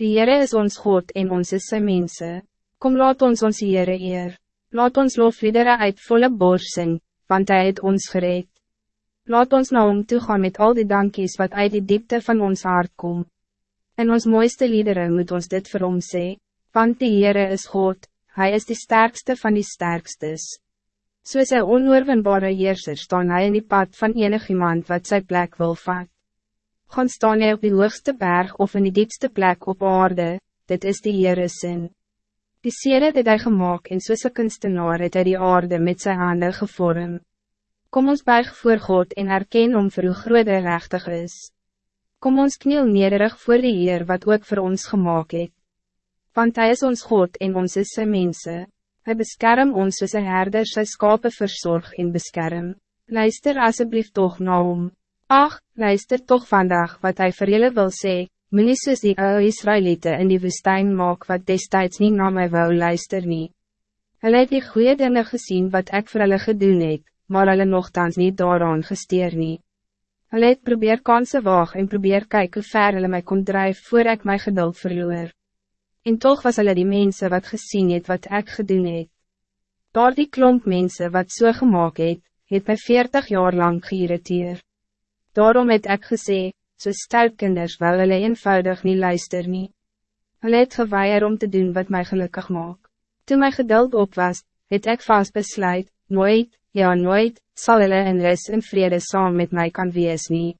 Die Heere is ons God en ons is sy mense. Kom laat ons ons Heere eer. Laat ons lofliedere uit volle bors sing, want hij het ons gereed. Laat ons nou om toe gaan met al die dankies wat uit die diepte van ons hart kom. In ons mooiste liederen moet ons dit vir hom sê, want die Heere is God, hij is de sterkste van die sterkstes. Soos een onoorwinbare heerser staan hij in die pad van enig iemand wat zijn plek wil vat. Gaan staan hy op die hoogste berg of in die diepste plek op aarde, dit is die Heere sin. Die sere het hy gemaakt en soos een kunstenaar het hy die aarde met zijn handen gevormd. Kom ons buig voor God en erken om vir hoe groot hy rechtig is. Kom ons kniel nederig voor die Heer wat ook voor ons gemaakt het. Want hij is ons God en ons is sy mense. Hy beskerm ons soos een herder sy skape verzorg en beskerm. Luister alsjeblieft toch na hom. Ach, luister toch vandaag wat hij vir julle wil sê, Meneer soos die oude Israëlieten in die woestijn maak wat destijds niet naar mij wou luister nie. Hulle het die goeie dinge gezien wat ik voor hulle gedoen het, maar hulle nogthans niet daaraan gesteer nie. Hulle het probeer kansen waag en probeer kyk hoe ver hulle my kon drijf voor ik my geduld verloor. En toch was hulle die mensen wat gezien het wat ik gedoen het. Daar die klomp mensen wat so gemaakt het, het my veertig jaar lang geïrriteer. Daarom het ek gesê, so kinders wel hulle eenvoudig niet luister nie. Hulle het geweier om te doen wat mij gelukkig maak. Toen mijn geduld op was, het ek vast besluit, nooit, ja nooit, zal hulle in rust en vrede saam met mij kan wees nie.